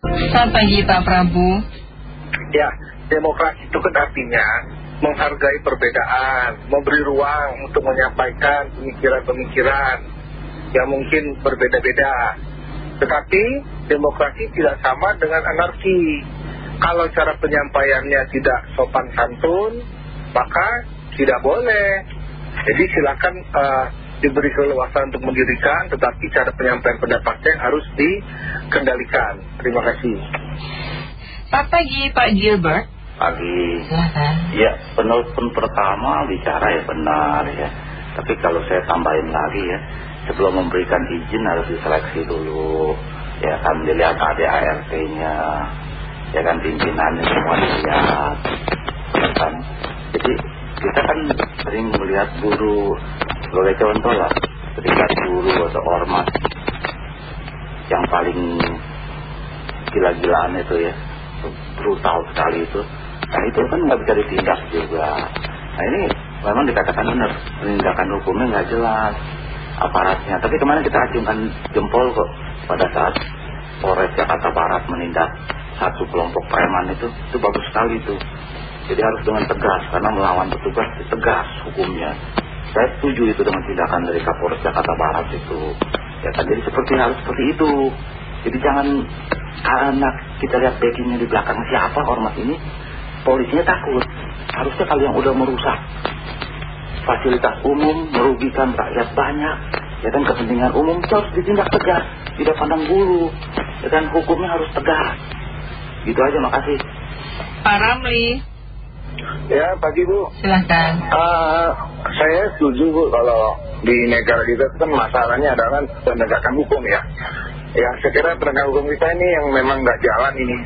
Selamat pagi Pak Prabu. Ya, demokrasi itu kan artinya menghargai perbedaan, memberi ruang untuk menyampaikan pemikiran-pemikiran yang mungkin berbeda-beda. Tetapi demokrasi tidak sama dengan anarki. Kalau cara penyampaiannya tidak sopan santun, maka tidak boleh. Jadi silakan uh, diberi keleluasan untuk mendirikan, tetapi cara penyampaian pendapatnya harus dikendalikan. Terima kasih. Pak pagi Pak Gilbert. Pagi. Silahkan. Ya, penelpon pertama bicara ya benar ya. Tapi kalau saya tambahin lagi ya, sebelum memberikan izin harus diseleksi dulu. Ya kan dilihat ADART-nya, ya kan pimpinannya semua dilihat. Ya kan. Jadi kita kan sering melihat guru sebagai contoh lah ketika guru atau ormas. Yang paling gila-gilaan itu ya brutal sekali itu. Nah itu kan nggak bisa ditindak juga. Nah ini memang dikatakan benar penindakan hukumnya nggak jelas aparatnya. Tapi kemarin kita acungkan jempol kok pada saat Polres Jakarta Barat menindak satu kelompok preman itu itu bagus sekali itu. Jadi harus dengan tegas karena melawan petugas tegas hukumnya saya setuju itu dengan tindakan dari Kapolres Jakarta Barat itu. Ya kan jadi seperti harus seperti itu. Jadi jangan karena kita lihat backingnya di belakang siapa ormas ini polisinya takut. Harusnya kalau yang udah merusak fasilitas umum merugikan rakyat banyak ya kan kepentingan umum itu harus ditindak tegas tidak pandang bulu ya kan hukumnya harus tegas. Gitu aja makasih. Pak Ya, pagi Bu. Silahkan. Uh, saya setuju Bu kalau di negara kita itu kan masalahnya adalah penegakan hukum ya. Ya, saya kira penegakan hukum kita ini yang memang nggak jalan ini.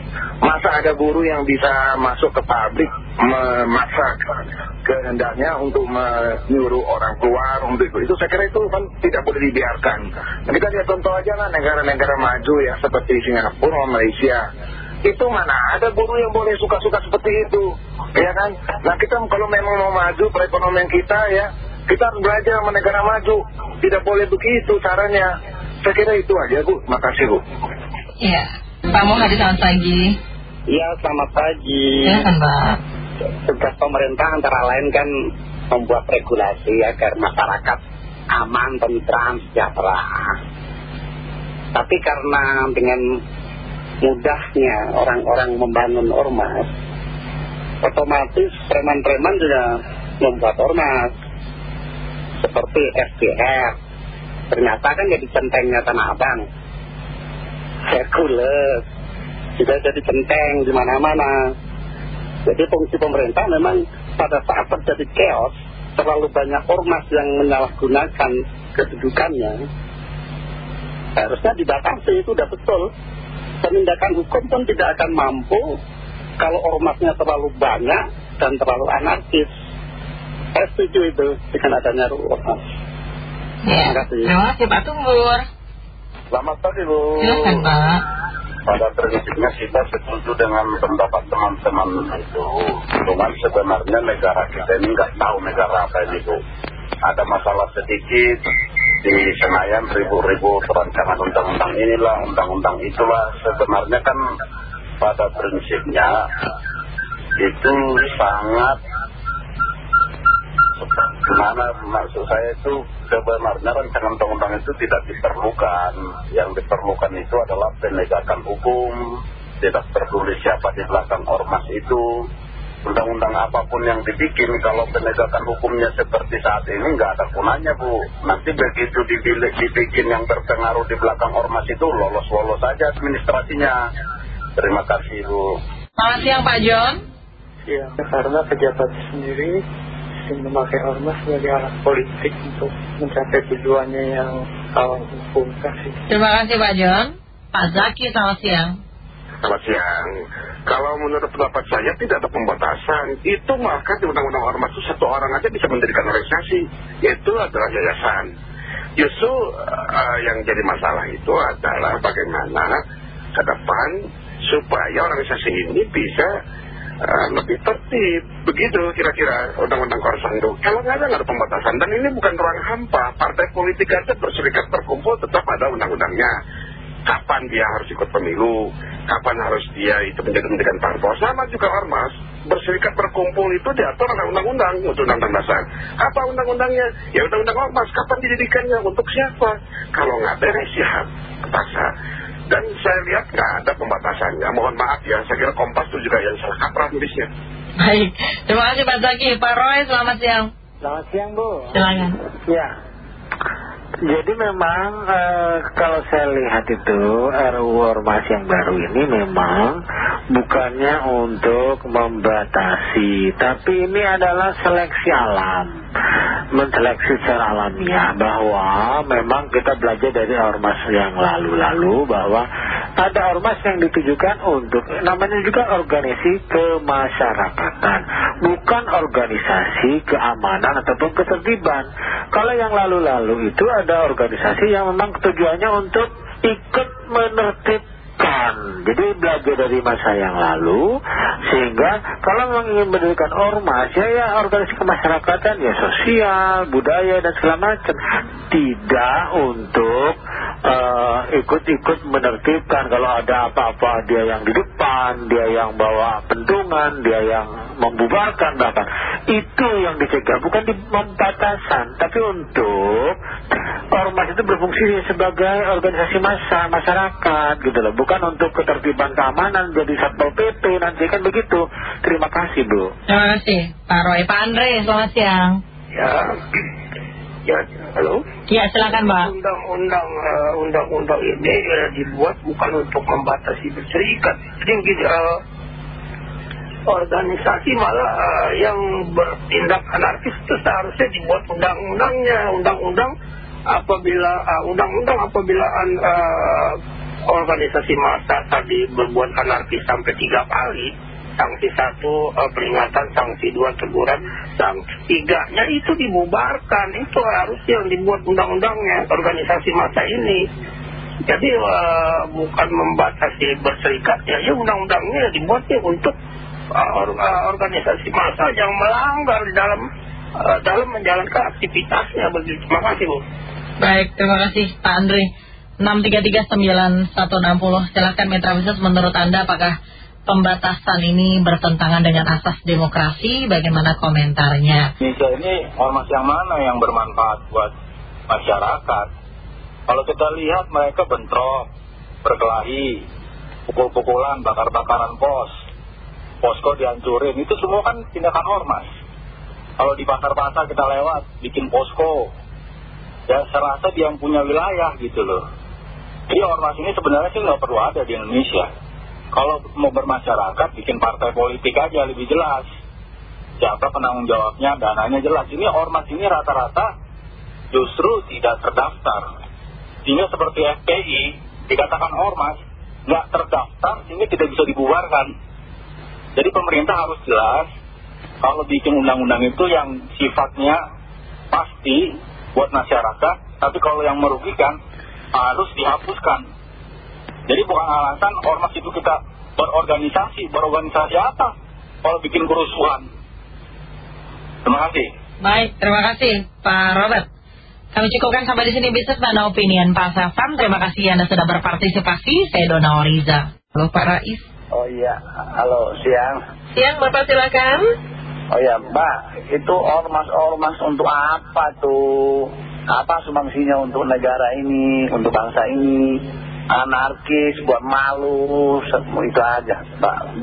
Masa ada buruh yang bisa masuk ke pabrik memaksa kehendaknya untuk menyuruh orang keluar untuk itu. Itu saya kira itu kan tidak boleh dibiarkan. Nah, kita lihat contoh aja lah negara-negara maju ya seperti Singapura, Malaysia itu mana ada guru yang boleh suka-suka seperti itu ya kan? Nah kita kalau memang mau maju perekonomian kita ya kita harus belajar sama negara maju. Tidak boleh begitu caranya. Saya kira itu aja Bu. Makasih Bu. Iya. Pak Muhadi selamat pagi. Iya selamat pagi. Ya kan Pak. Tugas pemerintah antara lain kan membuat regulasi agar masyarakat aman, tentram, sejahtera. Tapi karena dengan mudahnya orang-orang membangun ormas otomatis preman-preman juga membuat ormas. Seperti FDR ternyata kan jadi centengnya Tanah Abang. Hercules. Juga jadi centeng di mana-mana. Jadi fungsi pemerintah memang pada saat terjadi chaos terlalu banyak ormas yang menyalahgunakan kedudukannya harusnya dibatasi itu udah betul penindakan hukum pun tidak akan mampu kalau ormasnya terlalu banyak dan terlalu anarkis. Saya setuju itu dengan adanya ormas. Ya. Terima kasih. Terima kasih Pak Tumbur. Selamat pagi Bu. Silakan Pak. Pada prinsipnya kita setuju dengan pendapat teman-teman itu. Cuman sebenarnya negara kita ini nggak tahu negara apa ini Bu. Ada masalah sedikit, di Senayan ribu-ribu perancangan undang-undang inilah, undang-undang itulah. Sebenarnya kan pada prinsipnya itu sangat Gimana maksud saya itu sebenarnya rancangan undang-undang itu tidak diperlukan. Yang diperlukan itu adalah penegakan hukum, tidak peduli siapa di belakang ormas itu undang-undang apa pun yang dibikin kalau penegakan hukumnya seperti saat ini nggak ada gunanya Bu. Nanti begitu dibilik, dibikin yang berpengaruh di belakang ormas itu lolos-lolos saja administrasinya. Terima kasih Bu. Selamat siang Pak John. Ya karena pejabat sendiri memakai ormas sebagai alat politik untuk mencapai tujuannya yang salah hukum kasih. Terima kasih Pak John. Pak Zaki selamat siang Selamat siang kalau menurut pendapat saya tidak ada pembatasan. Itu maka di Undang-Undang Ormas itu satu orang aja bisa mendirikan organisasi. Itu adalah yayasan. Justru uh, yang jadi masalah itu adalah bagaimana ke depan supaya organisasi ini bisa uh, lebih tertib. Begitu kira-kira Undang-Undang Korsando. Kalau nggak ada, nggak ada pembatasan. Dan ini bukan ruang hampa. Partai politik aja berserikat berkumpul tetap ada undang-undangnya. Kapan dia harus ikut pemilu, kapan harus dia itu menjadi pendidikan parpol. Sama juga ormas, berserikat berkumpul itu diatur oleh undang-undang untuk undang-undang dasar. Apa undang-undangnya? Ya undang-undang ormas, kapan dididikannya, untuk siapa? Kalau nggak beres ya paksa. Dan saya lihat nggak ada pembatasannya. Mohon maaf ya, saya kira Kompas itu juga yang salah kaprah nulisnya. Baik, terima kasih Pak Zaki. Pak Roy, selamat siang. Selamat siang Bu. Silakan. Ya. Jadi memang eh, kalau saya lihat itu RUU Ormas yang baru ini memang bukannya untuk membatasi, tapi ini adalah seleksi alam, menseleksi secara alamiah bahwa memang kita belajar dari ormas yang lalu-lalu bahwa ada ormas yang ditujukan untuk namanya juga organisasi kemasyarakatan, bukan organisasi keamanan ataupun ketertiban. Kalau yang lalu-lalu itu ada organisasi yang memang tujuannya untuk ikut menertibkan. Jadi belajar dari masa yang lalu, sehingga kalau memang ingin mendirikan ormas, ya ya organisasi kemasyarakatan, ya sosial, budaya dan segala macam. Tidak untuk ikut-ikut menertibkan kalau ada apa-apa dia yang di depan, dia yang bawa pentungan, dia yang membubarkan bahkan. Itu yang dicegah, bukan di pembatasan, tapi untuk ormas itu berfungsi sebagai organisasi massa, masyarakat gitu loh. Bukan untuk ketertiban keamanan jadi Satpol PP nanti kan begitu. Terima kasih Bu. Terima kasih Pak Roy. Pak Andre, selamat siang. Ya, ya, halo? Ya, silakan Pak. Undang-undang uh, undang-undang ini uh, dibuat bukan untuk membatasi berserikat. Tinggi uh, organisasi malah uh, yang bertindak anarkis itu seharusnya dibuat undang-undangnya, undang-undang apabila undang-undang apabila uh, organisasi massa tadi berbuat anarkis sampai tiga kali sanksi satu peringatan, sanksi dua teguran, sanksi tiganya itu dibubarkan. Itu harus yang dibuat undang-undangnya organisasi masa ini. Jadi bukan membatasi berserikatnya, ya undang-undangnya dibuatnya untuk organisasi massa yang melanggar di dalam dalam menjalankan aktivitasnya. Begitu. Terima kasih Bu. Baik, terima kasih Pak Andre. 6339160 silakan Mitra Bisnis menurut Anda apakah pembatasan ini bertentangan dengan asas demokrasi, bagaimana komentarnya? Indonesia ini ormas yang mana yang bermanfaat buat masyarakat? Kalau kita lihat mereka bentrok, berkelahi, pukul-pukulan, bakar-bakaran pos, posko dihancurin, itu semua kan tindakan ormas. Kalau di pasar-pasar kita lewat, bikin posko, ya serasa dia yang punya wilayah gitu loh. Jadi ormas ini sebenarnya sih nggak perlu ada di Indonesia. Kalau mau bermasyarakat, bikin partai politik aja lebih jelas. Siapa penanggung jawabnya, dananya jelas. Ini ormas ini rata-rata justru tidak terdaftar. Sehingga seperti FPI, dikatakan ormas, nggak terdaftar sehingga tidak bisa dibubarkan. Jadi pemerintah harus jelas, kalau bikin undang-undang itu yang sifatnya pasti buat masyarakat, tapi kalau yang merugikan harus dihapuskan. Jadi bukan alasan ormas itu kita berorganisasi, berorganisasi apa? Kalau bikin kerusuhan. Terima kasih. Baik, terima kasih Pak Robert. Kami cukupkan sampai di sini bisnis mana opinion Pak Safam. Terima kasih Anda sudah berpartisipasi. Saya Dona Oriza. Halo Pak Rais. Oh iya, halo siang. Siang Bapak silakan. Oh iya Mbak, itu ormas-ormas untuk apa tuh? Apa sumbangsinya untuk negara ini, untuk bangsa ini? Anarkis, buat malu, itu aja.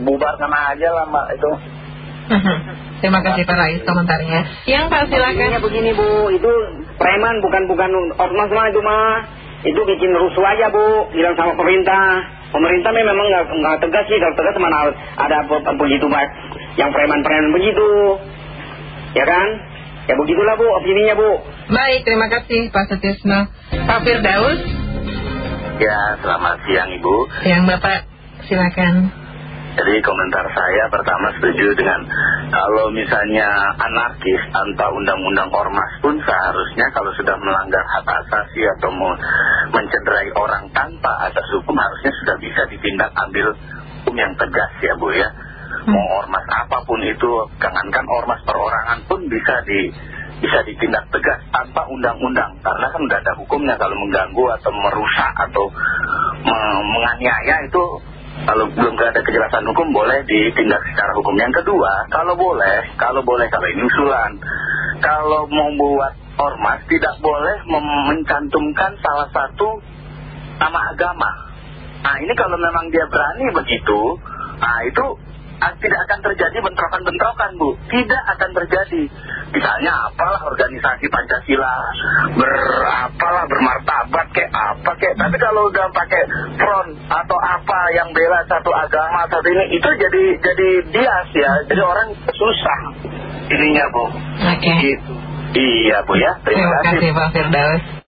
Bubarkan aja lah Mbak itu. Terima kasih Pak Rais komentarnya. Yang Pak silakan. Begini, begini Bu, itu preman bukan bukan ormas mah itu mah. Itu bikin rusuh aja Bu, bilang sama pemerintah. Pemerintah memang nggak nggak tegas sih, kalau tegas mana ada begitu Pak, yang preman-preman begitu, ya kan? Ya begitulah Bu, opininya Bu. Baik, terima kasih Pak Setisno. Pak Firdaus. Ya, selamat siang Ibu. Yang Bapak, silakan. Jadi komentar saya pertama setuju dengan kalau misalnya anarkis tanpa undang-undang ormas pun seharusnya kalau sudah melanggar hak asasi atau mencederai orang tanpa asas hukum harusnya sudah bisa ditindak ambil hukum yang tegas ya Bu ya. Mau ormas apa pun itu, jangankan ormas perorangan pun bisa di bisa ditindak tegas tanpa undang-undang karena kan udah ada hukumnya kalau mengganggu atau merusak atau me- menganiaya itu kalau belum ada kejelasan hukum boleh ditindak secara hukum. Yang kedua, kalau boleh, kalau boleh kalau ini usulan, kalau mau buat ormas tidak boleh mencantumkan salah satu nama agama. Nah ini kalau memang dia berani begitu, nah itu tidak akan terjadi bentrokan-bentrokan bu, tidak akan terjadi. Misalnya apalah organisasi Pancasila, berapalah bermartabat kayak apa kayak. Tapi kalau udah pakai front atau apa yang bela satu agama satu ini, itu jadi jadi bias ya. Jadi orang susah ininya bu. Oke. Gitu. Iya bu ya. Terima Terima kasih. kasih Pak Firdaus.